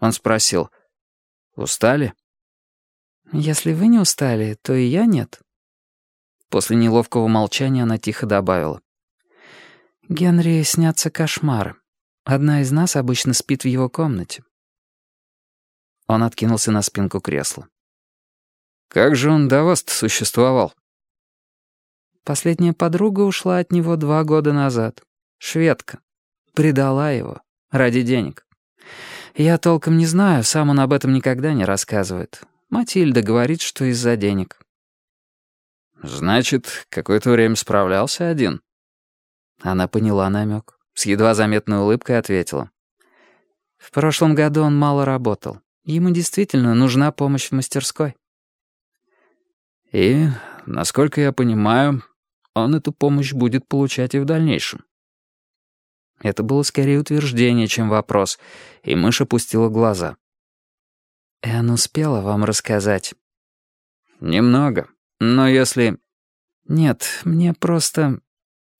Он спросил, «Устали?» «Если вы не устали, то и я нет». После неловкого молчания она тихо добавила. «Генри снятся кошмары. Одна из нас обычно спит в его комнате». Он откинулся на спинку кресла. «Как же он до вас-то существовал?» Последняя подруга ушла от него два года назад. Шведка. Предала его. Ради денег. Я толком не знаю, сам он об этом никогда не рассказывает. Матильда говорит, что из-за денег. «Значит, какое-то время справлялся один?» Она поняла намек. С едва заметной улыбкой ответила. «В прошлом году он мало работал. Ему действительно нужна помощь в мастерской». «И, насколько я понимаю, он эту помощь будет получать и в дальнейшем». Это было скорее утверждение, чем вопрос, и мышь опустила глаза. «Эн успела вам рассказать?» «Немного. Но если...» «Нет, мне просто...»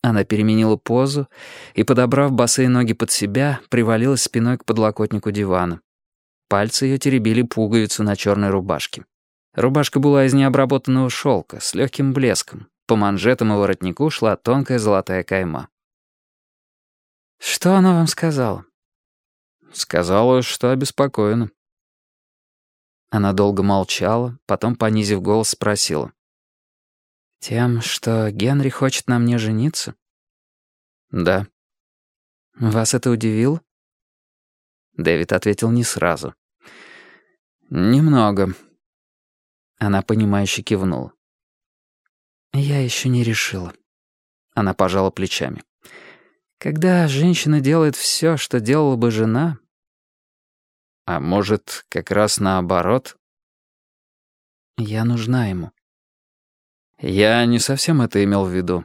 Она переменила позу и, подобрав босые ноги под себя, привалилась спиной к подлокотнику дивана. Пальцы ее теребили пуговицу на черной рубашке. Рубашка была из необработанного шелка, с легким блеском. По манжетам и воротнику шла тонкая золотая кайма. «Что она вам сказала?» «Сказала, что обеспокоена». Она долго молчала, потом, понизив голос, спросила. «Тем, что Генри хочет на мне жениться?» «Да». «Вас это удивило?» Дэвид ответил не сразу. «Немного». Она, понимающе кивнула. «Я еще не решила». Она пожала плечами. «Когда женщина делает все, что делала бы жена...» «А может, как раз наоборот?» «Я нужна ему». «Я не совсем это имел в виду».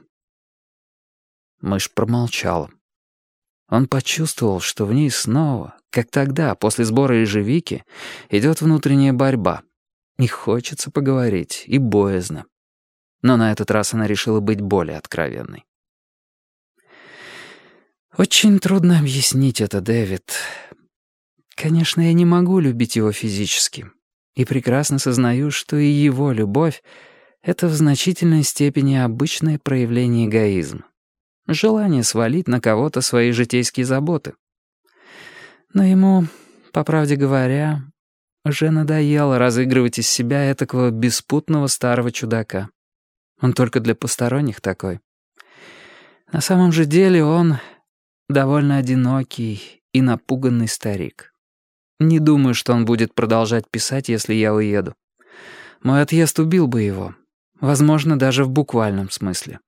Мышь промолчала. Он почувствовал, что в ней снова, как тогда, после сбора ежевики, идет внутренняя борьба. И хочется поговорить, и боязно. Но на этот раз она решила быть более откровенной. «Очень трудно объяснить это, Дэвид. Конечно, я не могу любить его физически. И прекрасно сознаю, что и его любовь это в значительной степени обычное проявление эгоизма. Желание свалить на кого-то свои житейские заботы. Но ему, по правде говоря, уже надоело разыгрывать из себя этакого беспутного старого чудака. Он только для посторонних такой. На самом же деле он довольно одинокий и напуганный старик. Не думаю, что он будет продолжать писать, если я уеду. Мой отъезд убил бы его, Возможно, даже в буквальном смысле.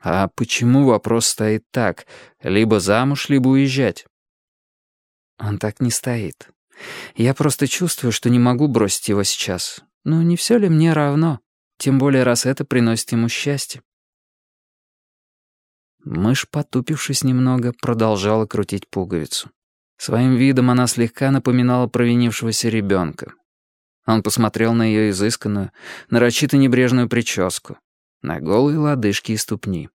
А почему вопрос стоит так? Либо замуж, либо уезжать? Он так не стоит. Я просто чувствую, что не могу бросить его сейчас. Ну, не все ли мне равно? Тем более, раз это приносит ему счастье. Мышь, потупившись немного, продолжала крутить пуговицу. Своим видом она слегка напоминала провинившегося ребенка. Он посмотрел на ее изысканную, нарочито небрежную прическу, на голые лодыжки и ступни.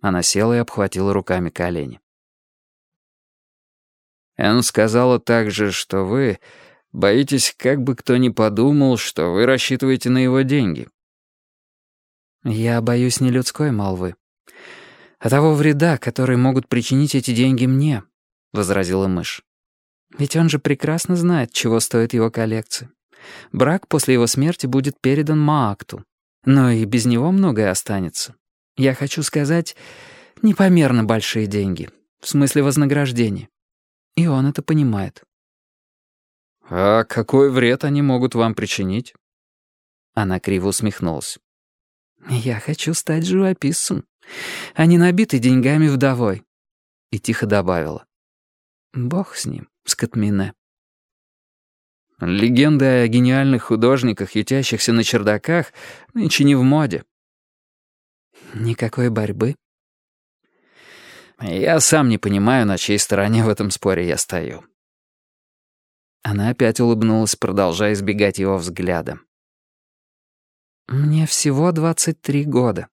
Она села и обхватила руками колени. Энн сказала также, что вы боитесь, как бы кто ни подумал, что вы рассчитываете на его деньги. Я боюсь не людской молвы, а того вреда, который могут причинить эти деньги мне, — возразила мышь. Ведь он же прекрасно знает, чего стоит его коллекция. Брак после его смерти будет передан Маакту. Но и без него многое останется. Я хочу сказать, непомерно большие деньги. В смысле вознаграждения. И он это понимает. «А какой вред они могут вам причинить?» Она криво усмехнулась. «Я хочу стать живописцем, а не набитый деньгами вдовой». И тихо добавила. «Бог с ним, с Катмине». Легенды о гениальных художниках, ютящихся на чердаках, нынче не в моде. Никакой борьбы? Я сам не понимаю, на чьей стороне в этом споре я стою. Она опять улыбнулась, продолжая избегать его взгляда. «Мне всего 23 года.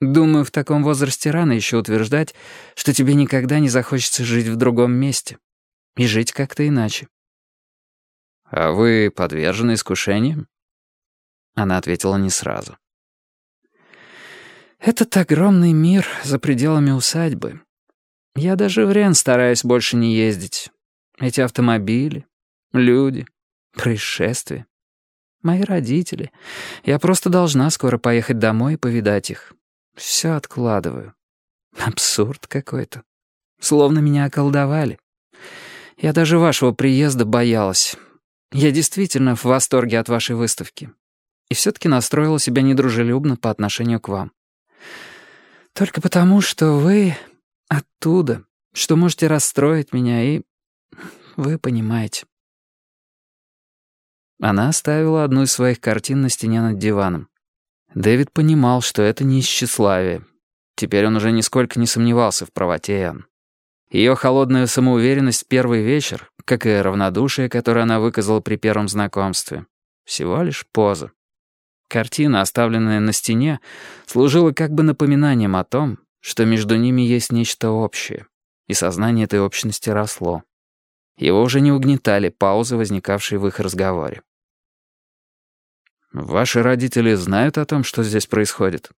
Думаю, в таком возрасте рано еще утверждать, что тебе никогда не захочется жить в другом месте. и жить как-то иначе. «А вы подвержены искушениям?» Она ответила не сразу. «Этот огромный мир за пределами усадьбы. Я даже в Рен стараюсь больше не ездить. Эти автомобили, люди, происшествия. Мои родители. Я просто должна скоро поехать домой и повидать их. Все откладываю. Абсурд какой-то. Словно меня околдовали. Я даже вашего приезда боялась. Я действительно в восторге от вашей выставки. И все-таки настроила себя недружелюбно по отношению к вам. Только потому, что вы оттуда, что можете расстроить меня, и вы понимаете. Она оставила одну из своих картин на стене над диваном. Дэвид понимал, что это не из тщеславия. Теперь он уже нисколько не сомневался в правоте Энн. Ее холодная самоуверенность в первый вечер, как и равнодушие, которое она выказала при первом знакомстве, всего лишь поза. Картина, оставленная на стене, служила как бы напоминанием о том, что между ними есть нечто общее, и сознание этой общности росло. Его уже не угнетали паузы, возникавшие в их разговоре. «Ваши родители знают о том, что здесь происходит?»